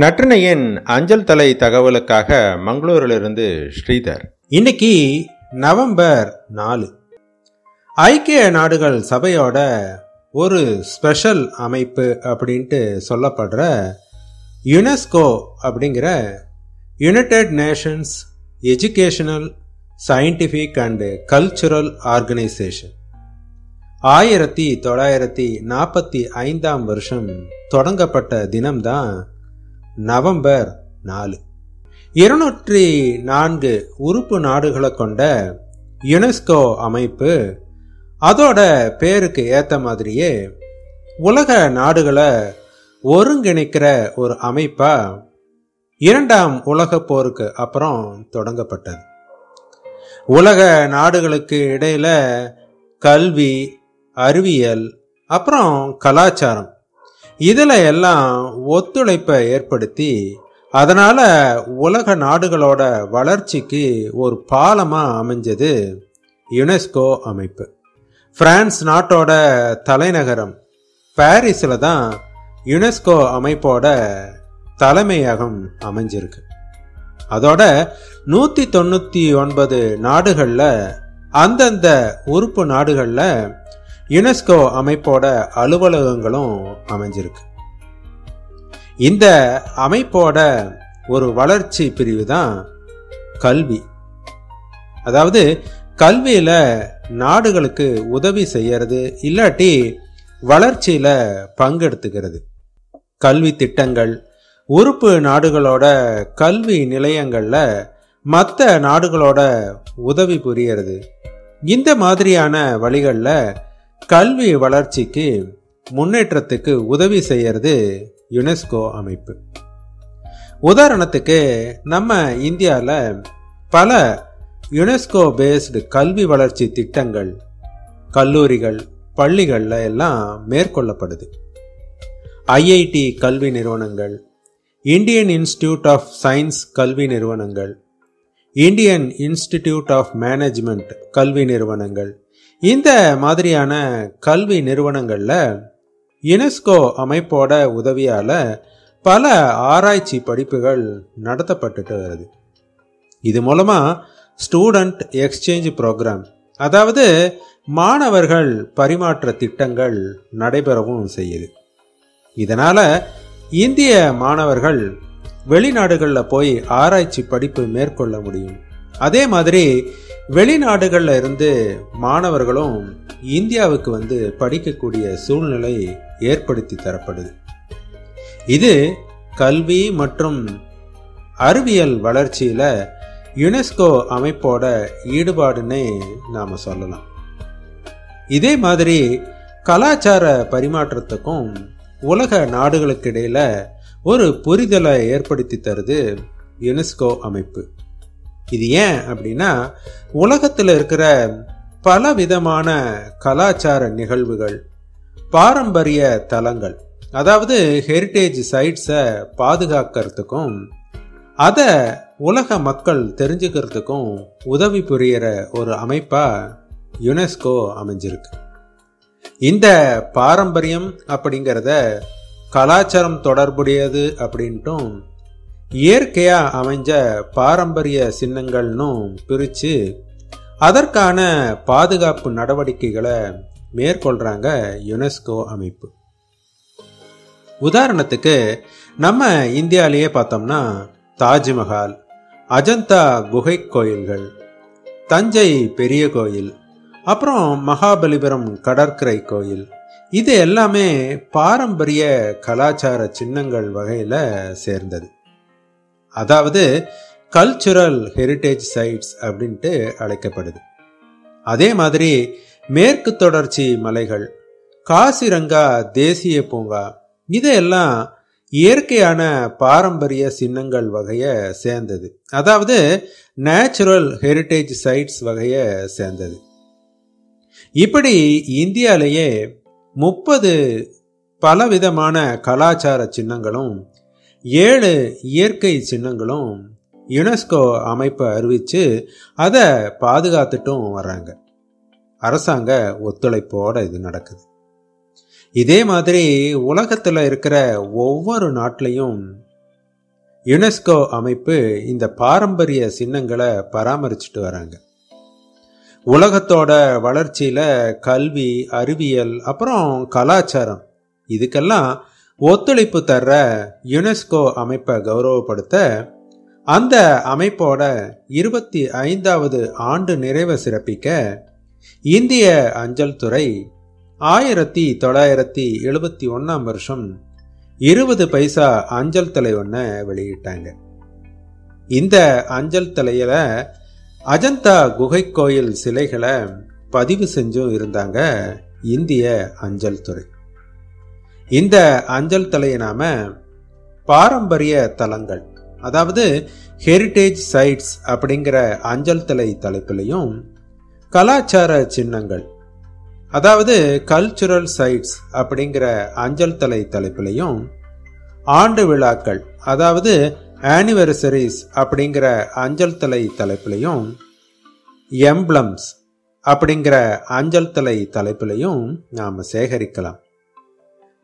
நற்றினையின் அஞ்சல் தலை தகவலுக்காக மங்களூரிலிருந்து ஸ்ரீதர். இன்னைக்கு நவம்பர் நாலு. ஐக்கிய நாடுகள் சபையோட ஒரு ஸ்பெஷல் அமைப்பு அப்படின்ட்டு சொல்லப்படுற யுனெஸ்கோ அப்படிங்கிற United Nations Educational Scientific and Cultural Organization. ஆயிரத்தி தொள்ளாயிரத்தி நாற்பத்தி ஐந்தாம் வருஷம் தொடங்கப்பட்ட தினம்தான் நவம்பர் நாலு. இருநூற்றி நான்கு உறுப்பு நாடுகளை கொண்ட யுனெஸ்கோ அமைப்பு அதோட பேருக்கு ஏற்ற மாதிரியே உலக நாடுகளை ஒருங்கிணைக்கிற ஒரு அமைப்பா இரண்டாம் உலக போருக்கு அப்புறம் தொடங்கப்பட்டது. உலக நாடுகளுக்கு இடையில கல்வி அறிவியல் அப்புறம் கலாச்சாரம் இதில் எல்லாம் ஒத்துழைப்பை ஏற்படுத்தி அதனால் உலக நாடுகளோட வளர்ச்சிக்கு ஒரு பாலமாக அமைஞ்சது யுனெஸ்கோ அமைப்பு. பிரான்ஸ் நாட்டோட தலைநகரம் பாரிஸில் தான் யுனெஸ்கோ அமைப்போட தலைமையகம் அமைஞ்சிருக்கு. அதோட நூற்றி தொண்ணூற்றி ஒன்பது நாடுகளில் அந்தந்த உறுப்பு நாடுகளில் யுனெஸ்கோ அமைப்போட அலுவலகங்களும் அமைஞ்சிருக்கு. இந்த அமைப்போட ஒரு வளர்ச்சி பிரிவு தான் கல்வி. அதாவது கல்வியில நாடுகளுக்கு உதவி செய்யறது இல்லாட்டி வளர்ச்சியில பங்கெடுத்துக்கிறது. கல்வி திட்டங்கள் உறுப்பு நாடுகளோட கல்வி நிலையங்கள்ல மற்ற நாடுகளோட உதவி புரியறது. இந்த மாதிரியான வழிகளில் கல்வி வளர்ச்சிக்கு முன்னேற்றத்துக்கு உதவி செய்யறது யுனெஸ்கோ அமைப்பு. உதாரணத்துக்கு நம்ம இந்தியாவில் பல யுனெஸ்கோ பேஸ்டு கல்வி வளர்ச்சி திட்டங்கள் கல்லூரிகள் பள்ளிகளில் எல்லாம் மேற்கொள்ளப்படுது. ஐஐடி கல்வி நிறுவனங்கள் இந்தியன் இன்ஸ்டிடியூட் ஆஃப் சயின்ஸ் கல்வி நிறுவனங்கள் இந்தியன் இன்ஸ்டிடியூட் ஆஃப் மேனேஜ்மெண்ட் கல்வி நிறுவனங்கள் இந்த மாதிரியான கல்வி நிறுவனங்களில் யுனெஸ்கோ அமைப்போட உதவியால் பல ஆராய்ச்சி படிப்புகள் நடத்தப்பட்டுட்டு வருது. இது மூலமாக ஸ்டூடெண்ட் எக்ஸ்சேஞ்ச் ப்ரோக்ராம் அதாவது மாணவர்கள் பரிமாற்ற திட்டங்கள் நடைபெறவும் செய்யுது. இதனால் இந்திய மாணவர்கள் வெளிநாடுகளில் போய் ஆராய்ச்சி படிப்பு மேற்கொள்ள முடியும். அதே மாதிரி வெளிநாடுகளில் இருந்து மாணவர்களும் இந்தியாவுக்கு வந்து படிக்கக்கூடிய சூழ்நிலை ஏற்படுத்தி தரப்படுது. இது கல்வி மற்றும் அறிவியல் வளர்ச்சியில் யுனெஸ்கோ அமைப்போட ஈடுபாடுன்னே நாம் சொல்லலாம். இதே மாதிரி கலாச்சார பரிமாற்றத்துக்கும் உலக நாடுகளுக்கு இடையில் ஒரு புரிதலை ஏற்படுத்தி தருது யுனெஸ்கோ அமைப்பு. இது ஏன் அப்படின்னா உலகத்தில் இருக்கிற பல விதமான கலாச்சார நிகழ்வுகள் பாரம்பரிய தலங்கள் அதாவது ஹெரிட்டேஜ் சைட்ஸை பாதுகாக்கிறதுக்கும் அதை உலக மக்கள் தெரிஞ்சுக்கிறதுக்கும் உதவி புரியிற ஒரு அமைப்பாக யுனெஸ்கோ அமைஞ்சிருக்கு. இந்த பாரம்பரியம் அப்படிங்கிறத கலாச்சாரம் தொடர்புடையது அப்படின்ட்டும் இயற்கையா அமைஞ்ச பாரம்பரிய சின்னங்கள்னும் பிரிச்சு அதற்கான பாதுகாப்பு நடவடிக்கைகளை மேற்கொள்றாங்க யுனெஸ்கோ அமைப்பு. உதாரணத்துக்கு நம்ம இந்தியாலேயே பார்த்தோம்னா தாஜ்மஹால் அஜந்தா குகை கோயில்கள் தஞ்சை பெரிய கோயில் அப்புறம் மகாபலிபுரம் கடற்கரை கோயில் இது எல்லாமே பாரம்பரிய கலாச்சார சின்னங்கள் வகையில் சேர்ந்தது. அதாவது கல்ச்சுரல் ஹெரிட்டேஜ் சைட்ஸ் அப்படின்ட்டு அழைக்கப்படுது. அதே மாதிரி மேற்கு தொடர்ச்சி மலைகள் காசிரங்கா தேசிய பூங்கா இதையெல்லாம் இயற்கையான பாரம்பரிய சின்னங்கள் வகையை சேர்ந்தது. அதாவது நேச்சுரல் ஹெரிட்டேஜ் சைட்ஸ் வகையை சேர்ந்தது. இப்படி இந்தியாலேயே முப்பது பலவிதமான கலாச்சார சின்னங்களும் ஏழு இயற்கை சின்னங்களும் யுனெஸ்கோ அமைப்பை அறிவித்து அதை பாதுகாத்துட்டும் வர்றாங்க. அரசாங்க ஒத்துழைப்போடு இது நடக்குது. இதே மாதிரி உலகத்தில் இருக்கிற ஒவ்வொரு நாட்டிலையும் யுனெஸ்கோ அமைப்பு இந்த பாரம்பரிய சின்னங்களை பராமரிச்சுட்டு வராங்க. உலகத்தோட வளர்ச்சியில் கல்வி அறிவியல் அப்புறம் கலாச்சாரம் இதுக்கெல்லாம் ஒத்துழைப்பு தர்ற யுனெஸ்கோ அமைப்பை கௌரவப்படுத்த அந்த அமைப்போட இருபத்தி ஐந்தாவது ஆண்டு நிறைவை சிறப்பிக்க இந்திய அஞ்சல் துறை ஆயிரத்தி தொள்ளாயிரத்தி எழுபத்தி ஒன்னாம் வருஷம் இருபது பைசா அஞ்சல் தலை ஒன்றை வெளியிட்டாங்க. இந்த அஞ்சல் தலையில அஜந்தா குகை கோயில் சிலைகளை பதிவு செஞ்சும் இருந்தாங்க இந்திய அஞ்சல் துறை. இந்த அஞ்சல் தலையை நாம பாரம்பரிய தலங்கள் அதாவது ஹெரிட்டேஜ் சைட்ஸ் அப்படிங்கிற அஞ்சல் தலை தலைப்பிலையும் கலாச்சார சின்னங்கள் அதாவது கல்ச்சுரல் சைட்ஸ் அப்படிங்கிற அஞ்சல் தலை தலைப்பிலையும் ஆண்டு விழாக்கள் அதாவது ஆனிவர்சரிஸ் அப்படிங்கிற அஞ்சல் தலை தலைப்பிலையும் எம்ப்ளம்ஸ் அப்படிங்கிற அஞ்சல் தலை தலைப்பிலையும் நாம் சேகரிக்கலாம்.